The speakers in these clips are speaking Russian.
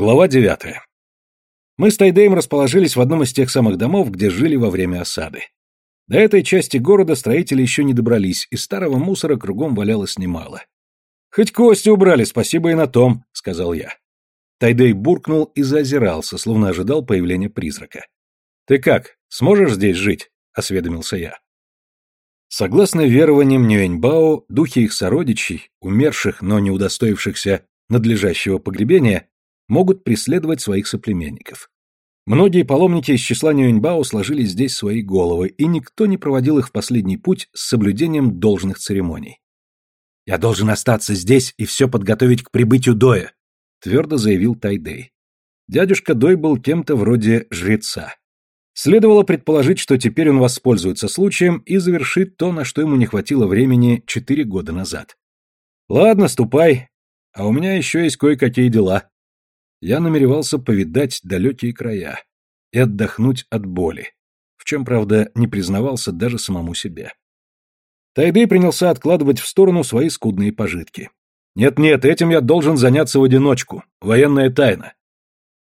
Глава девятая. Мы с Тайдеем расположились в одном из тех самых домов, где жили во время осады. До этой части города строители еще не добрались, и старого мусора кругом валялось немало. «Хоть кости убрали, спасибо и на том», — сказал я. Тайдей буркнул и заозирался, словно ожидал появления призрака. «Ты как, сможешь здесь жить?» — осведомился я. Согласно верованиям Нюэньбао, духи их сородичей, умерших, но не удостоившихся надлежащего погребения, могут преследовать своих соплеменников. Многие паломники из числа Нюэньбао сложили здесь свои головы, и никто не проводил их в последний путь с соблюдением должных церемоний. «Я должен остаться здесь и все подготовить к прибытию Доя», — твердо заявил Тайдей. Дядюшка Дой был кем-то вроде жреца. Следовало предположить, что теперь он воспользуется случаем и завершит то, на что ему не хватило времени четыре года назад. «Ладно, ступай, а у меня еще есть кое-какие дела», я намеревался повидать далекие края и отдохнуть от боли, в чем, правда, не признавался даже самому себе. Тайдей принялся откладывать в сторону свои скудные пожитки. «Нет-нет, этим я должен заняться в одиночку. Военная тайна».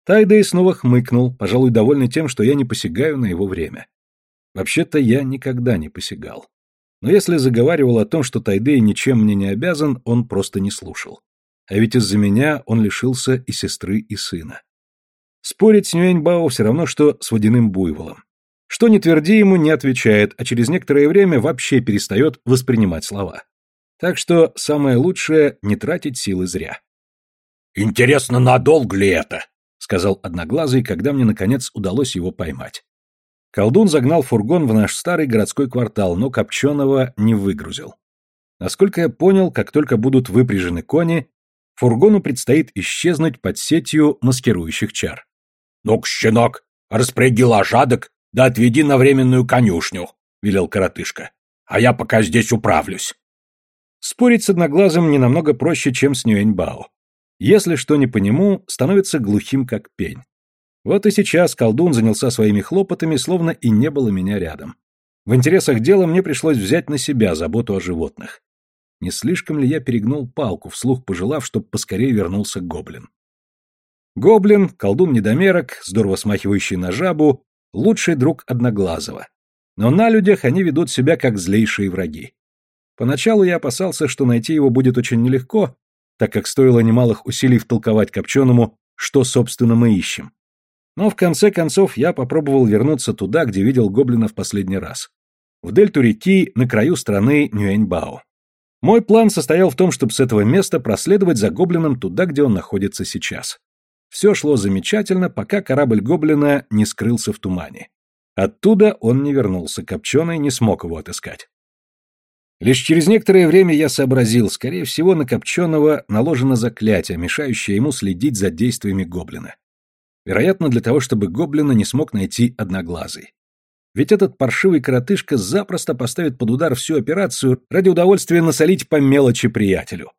Тайдей снова хмыкнул, пожалуй, довольный тем, что я не посягаю на его время. Вообще-то я никогда не посягал. Но если заговаривал о том, что Тайдей ничем мне не обязан, он просто не слушал. А ведь из-за меня он лишился и сестры, и сына. Спорить с Нюэньбао все равно, что с водяным буйволом. Что не тверди ему, не отвечает, а через некоторое время вообще перестает воспринимать слова. Так что самое лучшее — не тратить силы зря. «Интересно, надолго ли это?» — сказал Одноглазый, когда мне, наконец, удалось его поймать. Колдун загнал фургон в наш старый городской квартал, но Копченого не выгрузил. Насколько я понял, как только будут выпряжены кони, фургону предстоит исчезнуть под сетью маскирующих чар. «Ну-ка, щенок, распоряди лошадок, да отведи на временную конюшню», — велел коротышка. «А я пока здесь управлюсь». Спорить с Одноглазым не намного проще, чем с Нюэньбао. Если что не по нему, становится глухим как пень. Вот и сейчас колдун занялся своими хлопотами, словно и не было меня рядом. В интересах дела мне пришлось взять на себя заботу о животных. Не слишком ли я перегнул палку, вслух пожелав, чтоб поскорее вернулся гоблин? Гоблин, колдун-недомерок, здорово смахивающий на жабу, лучший друг Одноглазого. Но на людях они ведут себя как злейшие враги. Поначалу я опасался, что найти его будет очень нелегко, так как стоило немалых усилий втолковать Копченому, что, собственно, мы ищем. Но в конце концов я попробовал вернуться туда, где видел гоблина в последний раз. В дельту реки, на краю страны Нюэньбао. Мой план состоял в том, чтобы с этого места проследовать за гоблином туда, где он находится сейчас. Все шло замечательно, пока корабль гоблина не скрылся в тумане. Оттуда он не вернулся, Копченый не смог его отыскать. Лишь через некоторое время я сообразил, скорее всего, на Копченого наложено заклятие, мешающее ему следить за действиями гоблина. Вероятно, для того, чтобы гоблина не смог найти одноглазый. Ведь этот паршивый коротышка запросто поставит под удар всю операцию ради удовольствия насолить по мелочи приятелю.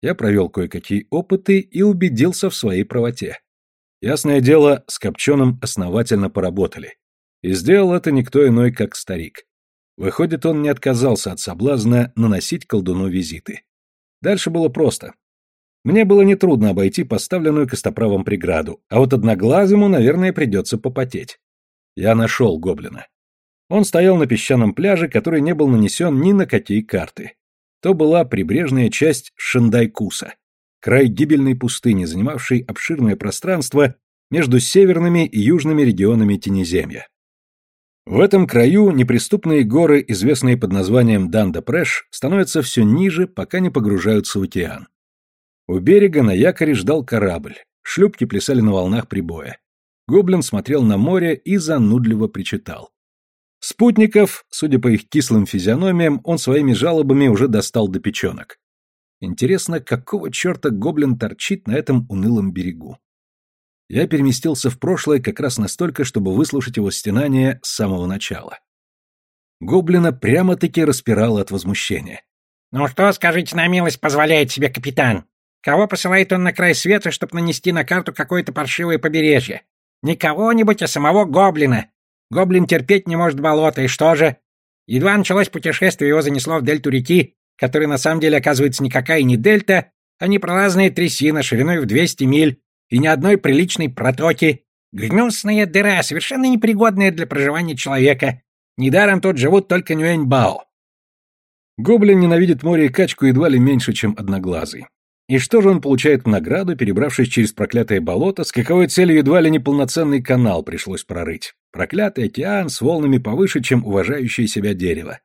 Я провел кое-какие опыты и убедился в своей правоте. Ясное дело, с Копченым основательно поработали. И сделал это никто иной, как старик. Выходит, он не отказался от соблазна наносить колдуну визиты. Дальше было просто. Мне было нетрудно обойти поставленную костоправом преграду, а вот одноглазому, наверное, придется попотеть. Я нашел гоблина. Он стоял на песчаном пляже, который не был нанесен ни на какие карты. То была прибрежная часть Шандайкуса, край гибельной пустыни, занимавшей обширное пространство между северными и южными регионами Тенеземья. В этом краю неприступные горы, известные под названием Данда-Прэш, становятся все ниже, пока не погружаются в океан. У берега на якоре ждал корабль, шлюпки плясали на волнах прибоя. Гоблин смотрел на море и занудливо причитал. Спутников, судя по их кислым физиономиям, он своими жалобами уже достал до печенок. Интересно, какого черта гоблин торчит на этом унылом берегу? Я переместился в прошлое как раз настолько, чтобы выслушать его стенание с самого начала. Гоблина прямо-таки распирало от возмущения. «Ну что, скажите на милость, позволяет себе капитан? Кого посылает он на край света, чтобы нанести на карту какое-то паршивое побережье? Не кого-нибудь, а самого гоблина. Гоблин терпеть не может болото, и что же? Едва началось путешествие, его занесло в дельту реки, которая на самом деле оказывается никакая не дельта, а непролазная трясина шириной в 200 миль, и ни одной приличной протоки. Гнусная дыра, совершенно непригодная для проживания человека. Недаром тут живут только Нюэньбао. Гоблин ненавидит море и качку едва ли меньше, чем одноглазый. И что же он получает в награду, перебравшись через проклятое болото, с каковой целью едва ли неполноценный канал пришлось прорыть? Проклятый океан с волнами повыше, чем уважающее себя дерево.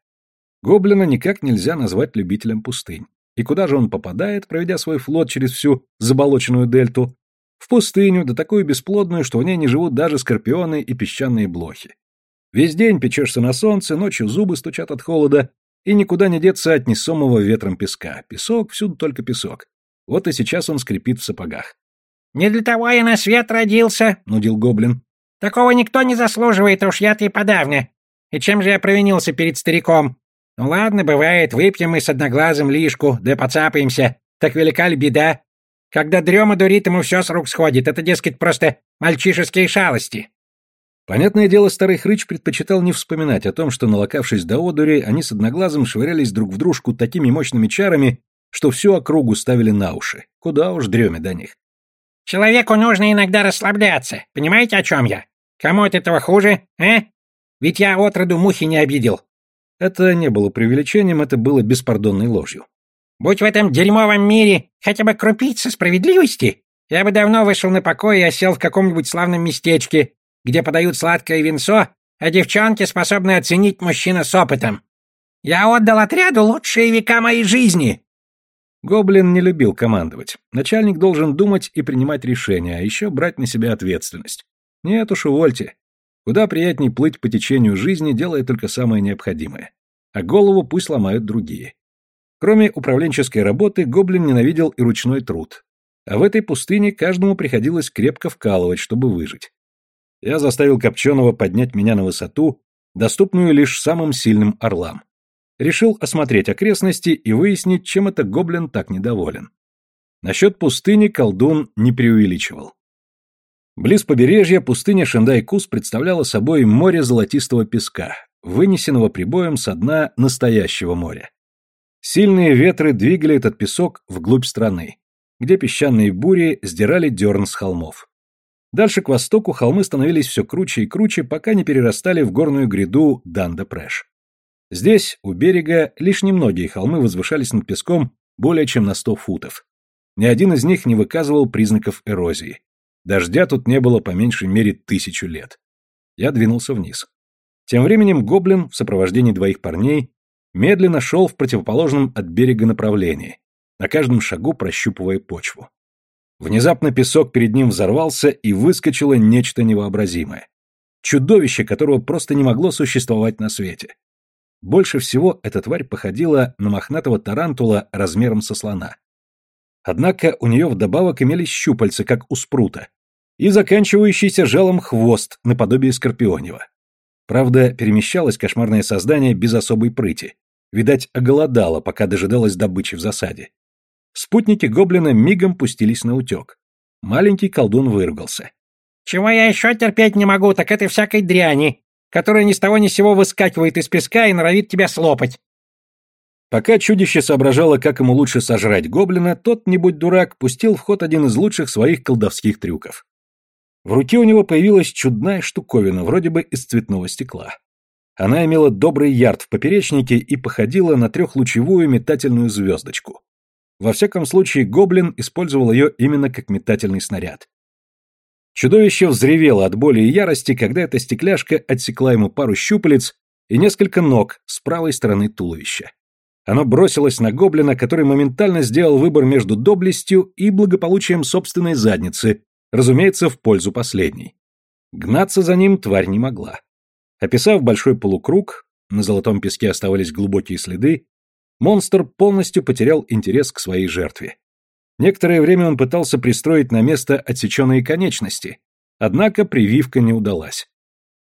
Гоблина никак нельзя назвать любителем пустынь. И куда же он попадает, проведя свой флот через всю заболоченную дельту? В пустыню, да такую бесплодную, что в ней не живут даже скорпионы и песчаные блохи. Весь день печешься на солнце, ночью зубы стучат от холода, и никуда не деться от несомого ветром песка. Песок, всюду только песок. Вот и сейчас он скрипит в сапогах. «Не для того я на свет родился», — нудил гоблин. «Такого никто не заслуживает, уж я-то и подавно. И чем же я провинился перед стариком? Ну ладно, бывает, выпьем мы с одноглазым лишку, да поцапаемся. Так велика ли беда? Когда дрема дурит, ему все с рук сходит. Это, дескать, просто мальчишеские шалости». Понятное дело, старый хрыч предпочитал не вспоминать о том, что, налокавшись до одури, они с одноглазым швырялись друг в дружку такими мощными чарами, что всю округу ставили на уши. Куда уж дреме до них. «Человеку нужно иногда расслабляться. Понимаете, о чем я? Кому от этого хуже, а? Ведь я отроду мухи не обидел». Это не было преувеличением, это было беспардонной ложью. «Будь в этом дерьмовом мире хотя бы крупица справедливости, я бы давно вышел на покой и осел в каком-нибудь славном местечке, где подают сладкое винцо, а девчонки способны оценить мужчина с опытом. Я отдал отряду лучшие века моей жизни, Гоблин не любил командовать. Начальник должен думать и принимать решения, а еще брать на себя ответственность. Нет уж, увольте. Куда приятней плыть по течению жизни, делая только самое необходимое. А голову пусть ломают другие. Кроме управленческой работы, Гоблин ненавидел и ручной труд. А в этой пустыне каждому приходилось крепко вкалывать, чтобы выжить. Я заставил Копченого поднять меня на высоту, доступную лишь самым сильным орлам решил осмотреть окрестности и выяснить, чем это гоблин так недоволен. Насчет пустыни колдун не преувеличивал. Близ побережья пустыня Шендай-Кус представляла собой море золотистого песка, вынесенного прибоем со дна настоящего моря. Сильные ветры двигали этот песок вглубь страны, где песчаные бури сдирали дерн с холмов. Дальше к востоку холмы становились все круче и круче, пока не перерастали в горную гряду Данда-Прэш. Здесь, у берега, лишь немногие холмы возвышались над песком более чем на сто футов. Ни один из них не выказывал признаков эрозии. Дождя тут не было по меньшей мере тысячу лет. Я двинулся вниз. Тем временем гоблин, в сопровождении двоих парней, медленно шел в противоположном от берега направлении, на каждом шагу прощупывая почву. Внезапно песок перед ним взорвался, и выскочило нечто невообразимое. Чудовище, которого просто не могло существовать на свете. Больше всего эта тварь походила на мохнатого тарантула размером со слона. Однако у нее вдобавок имелись щупальца, как у спрута, и заканчивающийся жалом хвост, наподобие скорпионева. Правда, перемещалось кошмарное создание без особой прыти. Видать, оголодало, пока дожидалось добычи в засаде. Спутники гоблина мигом пустились на утек. Маленький колдун выругался. «Чего я еще терпеть не могу, так это всякой дряни которая ни с того ни сего выскакивает из песка и норовит тебя слопать. Пока чудище соображало, как ему лучше сожрать гоблина, тот, не будь дурак, пустил в ход один из лучших своих колдовских трюков. В руке у него появилась чудная штуковина, вроде бы из цветного стекла. Она имела добрый ярд в поперечнике и походила на трехлучевую метательную звездочку. Во всяком случае, гоблин использовал ее именно как метательный снаряд. Чудовище взревело от боли и ярости, когда эта стекляшка отсекла ему пару щупалец и несколько ног с правой стороны туловища. Оно бросилось на гоблина, который моментально сделал выбор между доблестью и благополучием собственной задницы, разумеется, в пользу последней. Гнаться за ним тварь не могла. Описав большой полукруг, на золотом песке оставались глубокие следы, монстр полностью потерял интерес к своей жертве. Некоторое время он пытался пристроить на место отсеченные конечности, однако прививка не удалась.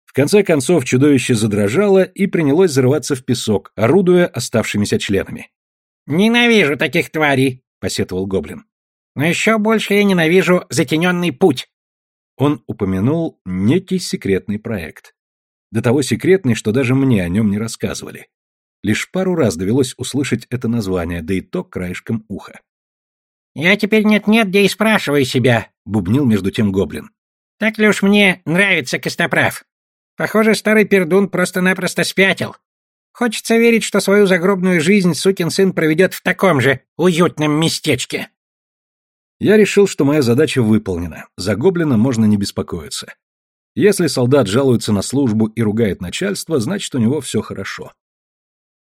В конце концов чудовище задрожало и принялось зарываться в песок, орудуя оставшимися членами. «Ненавижу таких тварей», — посетовал гоблин. «Но еще больше я ненавижу затененный путь». Он упомянул некий секретный проект. До того секретный, что даже мне о нем не рассказывали. Лишь пару раз довелось услышать это название, да и то краешком уха. Я теперь нет-нет, где и спрашиваю себя, бубнил между тем гоблин. Так ли уж мне нравится Костоправ? Похоже, старый пердун просто-напросто спятил. Хочется верить, что свою загробную жизнь сукин сын проведет в таком же уютном местечке. Я решил, что моя задача выполнена. За гоблина можно не беспокоиться. Если солдат жалуется на службу и ругает начальство, значит, у него все хорошо.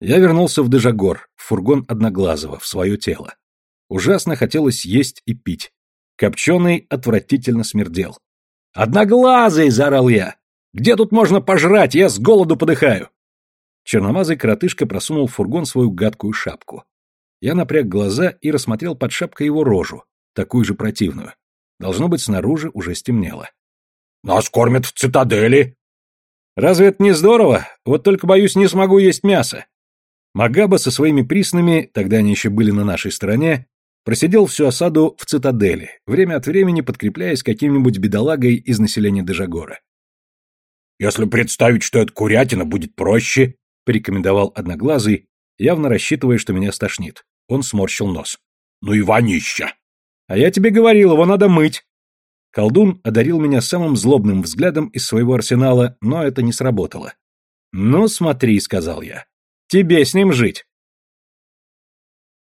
Я вернулся в Дежагор, в фургон Одноглазого, в свое тело. Ужасно хотелось есть и пить. Копченый отвратительно смердел. «Одноглазый!» — заорал я. «Где тут можно пожрать? Я с голоду подыхаю!» Черномазый коротышка просунул в фургон свою гадкую шапку. Я напряг глаза и рассмотрел под шапкой его рожу, такую же противную. Должно быть, снаружи уже стемнело. «Нас кормят в цитадели!» «Разве это не здорово? Вот только, боюсь, не смогу есть мясо». Магаба со своими приснами, тогда они еще были на нашей стороне, просидел всю осаду в цитадели, время от времени подкрепляясь каким-нибудь бедолагой из населения Дежагора. «Если представить, что это курятина, будет проще», — порекомендовал Одноглазый, явно рассчитывая, что меня стошнит. Он сморщил нос. «Ну и вонища!» «А я тебе говорил, его надо мыть!» Колдун одарил меня самым злобным взглядом из своего арсенала, но это не сработало. «Ну, смотри», — сказал я. «Тебе с ним жить.